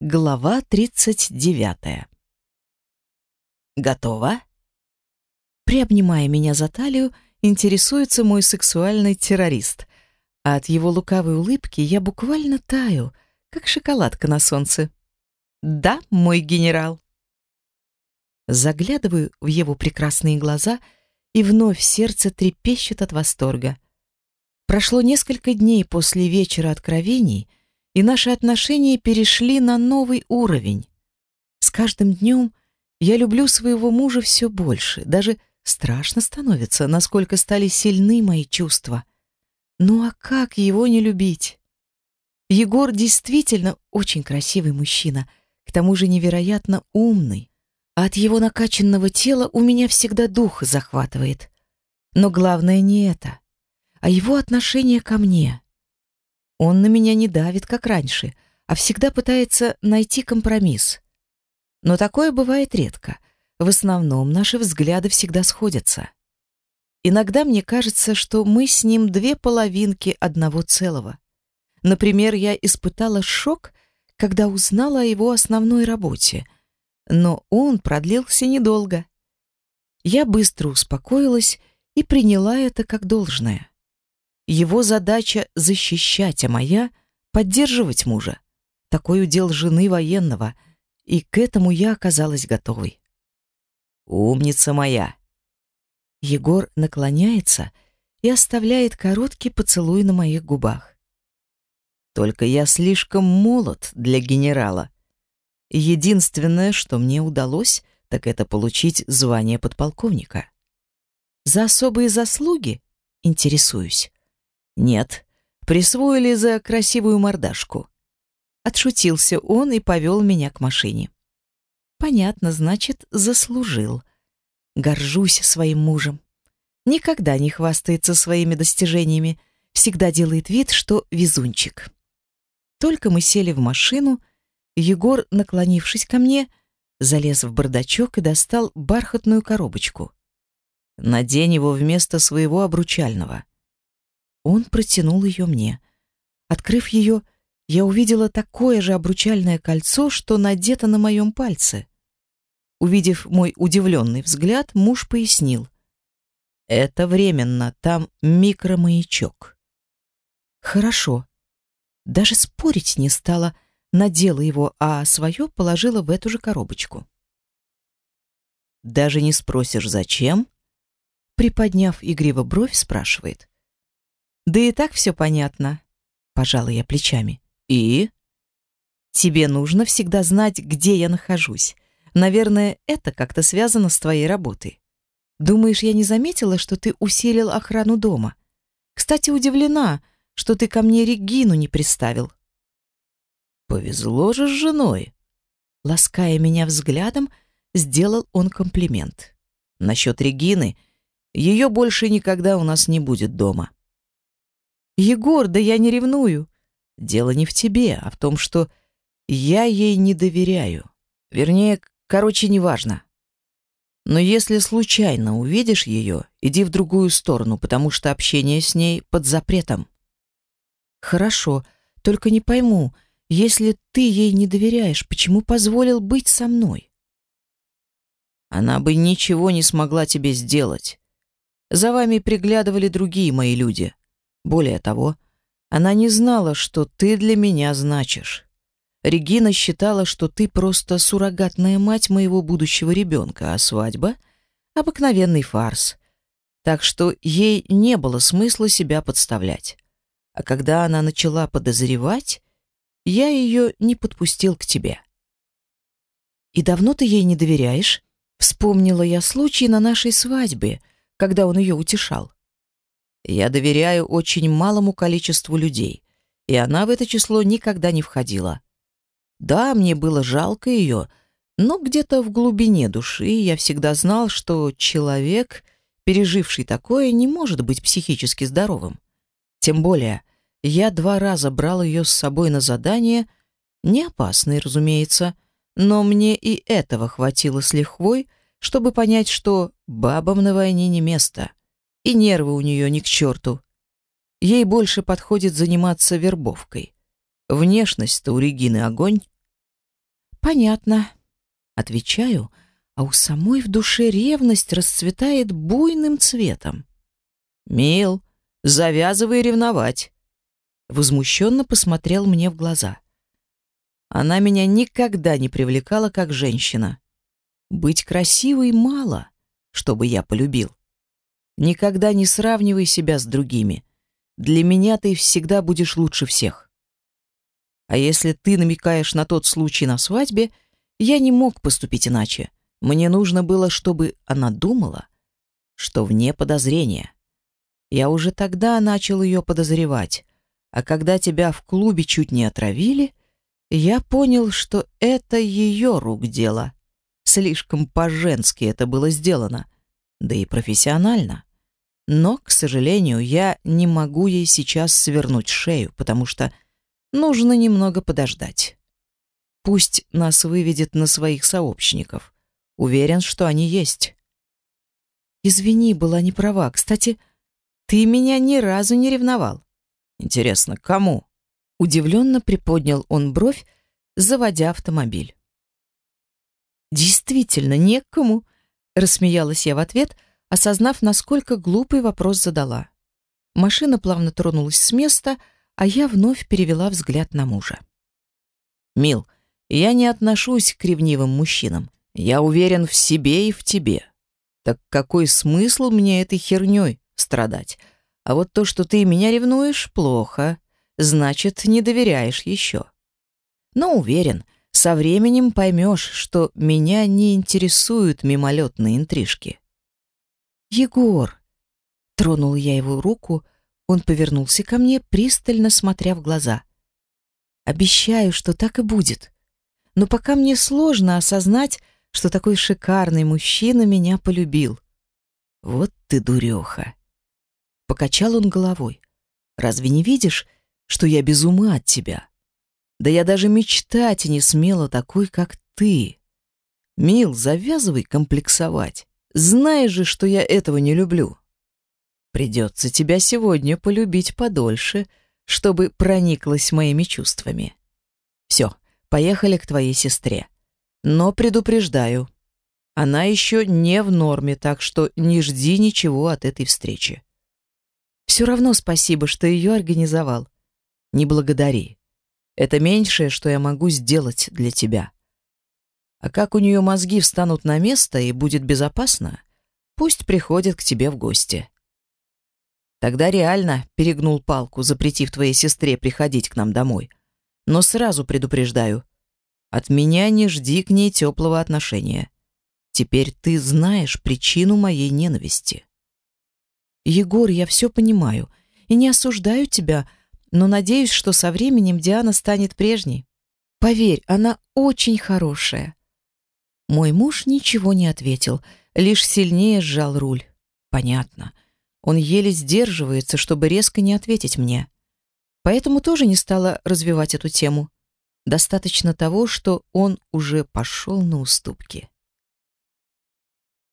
Глава 39. Готова? Приобнимая меня за талию, интересуется мой сексуальный террорист. А от его лукавой улыбки я буквально таю, как шоколадка на солнце. Да, мой генерал. Заглядываю в его прекрасные глаза, и вновь сердце трепещет от восторга. Прошло несколько дней после вечера откровений — и наши отношения перешли на новый уровень. С каждым днем я люблю своего мужа все больше, даже страшно становится, насколько стали сильны мои чувства. Ну а как его не любить? Егор действительно очень красивый мужчина, к тому же невероятно умный. А от его накачанного тела у меня всегда дух захватывает. Но главное не это, а его отношение ко мне. Он на меня не давит, как раньше, а всегда пытается найти компромисс. Но такое бывает редко. В основном наши взгляды всегда сходятся. Иногда мне кажется, что мы с ним две половинки одного целого. Например, я испытала шок, когда узнала о его основной работе, но он продлился недолго. Я быстро успокоилась и приняла это как должное. Его задача — защищать, а моя — поддерживать мужа. Такой удел жены военного, и к этому я оказалась готовой. «Умница моя!» Егор наклоняется и оставляет короткий поцелуй на моих губах. «Только я слишком молод для генерала. Единственное, что мне удалось, так это получить звание подполковника. За особые заслуги интересуюсь. Нет, присвоили за красивую мордашку. Отшутился он и повел меня к машине. Понятно, значит, заслужил. Горжусь своим мужем. Никогда не хвастается своими достижениями, всегда делает вид, что везунчик. Только мы сели в машину, Егор, наклонившись ко мне, залез в бардачок и достал бархатную коробочку. Надень его вместо своего обручального. Он протянул ее мне. Открыв ее, я увидела такое же обручальное кольцо, что надето на моем пальце. Увидев мой удивленный взгляд, муж пояснил. «Это временно, там микромаячок». «Хорошо». Даже спорить не стала, надела его, а свое положила в эту же коробочку. «Даже не спросишь, зачем?» Приподняв игриво бровь, спрашивает. Да и так все понятно. Пожала я плечами. И? Тебе нужно всегда знать, где я нахожусь. Наверное, это как-то связано с твоей работой. Думаешь, я не заметила, что ты усилил охрану дома? Кстати, удивлена, что ты ко мне Регину не приставил. Повезло же с женой. Лаская меня взглядом, сделал он комплимент. Насчет Регины, ее больше никогда у нас не будет дома. Егор, да я не ревную. Дело не в тебе, а в том, что я ей не доверяю. Вернее, короче, неважно. Но если случайно увидишь ее, иди в другую сторону, потому что общение с ней под запретом. Хорошо, только не пойму, если ты ей не доверяешь, почему позволил быть со мной? Она бы ничего не смогла тебе сделать. За вами приглядывали другие мои люди. Более того, она не знала, что ты для меня значишь. Регина считала, что ты просто суррогатная мать моего будущего ребенка, а свадьба — обыкновенный фарс. Так что ей не было смысла себя подставлять. А когда она начала подозревать, я ее не подпустил к тебе. «И давно ты ей не доверяешь?» Вспомнила я случай на нашей свадьбе, когда он ее утешал. Я доверяю очень малому количеству людей, и она в это число никогда не входила. Да, мне было жалко ее, но где-то в глубине души я всегда знал, что человек, переживший такое, не может быть психически здоровым. Тем более, я два раза брал ее с собой на задание, не опасные, разумеется, но мне и этого хватило с лихвой, чтобы понять, что бабам на войне не место и нервы у нее ни к черту. Ей больше подходит заниматься вербовкой. Внешность-то у Регины огонь. Понятно. Отвечаю, а у самой в душе ревность расцветает буйным цветом. Мил, завязывай ревновать. Возмущенно посмотрел мне в глаза. Она меня никогда не привлекала как женщина. Быть красивой мало, чтобы я полюбил. Никогда не сравнивай себя с другими. Для меня ты всегда будешь лучше всех. А если ты намекаешь на тот случай на свадьбе, я не мог поступить иначе. Мне нужно было, чтобы она думала, что вне подозрения. Я уже тогда начал ее подозревать, а когда тебя в клубе чуть не отравили, я понял, что это ее рук дело. Слишком по-женски это было сделано, да и профессионально. Но, к сожалению, я не могу ей сейчас свернуть шею, потому что нужно немного подождать. Пусть нас выведет на своих сообщников. Уверен, что они есть. Извини, была не права. Кстати, ты меня ни разу не ревновал. Интересно, кому? Удивленно приподнял он бровь, заводя автомобиль. Действительно, некому, рассмеялась я в ответ, осознав, насколько глупый вопрос задала. Машина плавно тронулась с места, а я вновь перевела взгляд на мужа. Мил, я не отношусь к ревнивым мужчинам. Я уверен в себе и в тебе. Так какой смысл мне этой херней страдать? А вот то, что ты меня ревнуешь, плохо. Значит, не доверяешь еще. Но уверен, со временем поймешь, что меня не интересуют мимолетные интрижки. «Егор!» Тронул я его руку, он повернулся ко мне, пристально смотря в глаза. «Обещаю, что так и будет. Но пока мне сложно осознать, что такой шикарный мужчина меня полюбил. Вот ты дуреха!» Покачал он головой. «Разве не видишь, что я без ума от тебя?» Да я даже мечтать не смела такой, как ты. Мил, завязывай комплексовать. Знаешь же, что я этого не люблю. Придется тебя сегодня полюбить подольше, чтобы прониклась моими чувствами. Все, поехали к твоей сестре. Но предупреждаю, она еще не в норме, так что не жди ничего от этой встречи. Все равно спасибо, что ее организовал. Не благодари. Это меньшее, что я могу сделать для тебя. А как у нее мозги встанут на место и будет безопасно, пусть приходит к тебе в гости. Тогда реально перегнул палку, запретив твоей сестре приходить к нам домой. Но сразу предупреждаю, от меня не жди к ней теплого отношения. Теперь ты знаешь причину моей ненависти. Егор, я все понимаю и не осуждаю тебя, но надеюсь, что со временем Диана станет прежней. Поверь, она очень хорошая. Мой муж ничего не ответил, лишь сильнее сжал руль. Понятно. Он еле сдерживается, чтобы резко не ответить мне. Поэтому тоже не стала развивать эту тему. Достаточно того, что он уже пошел на уступки.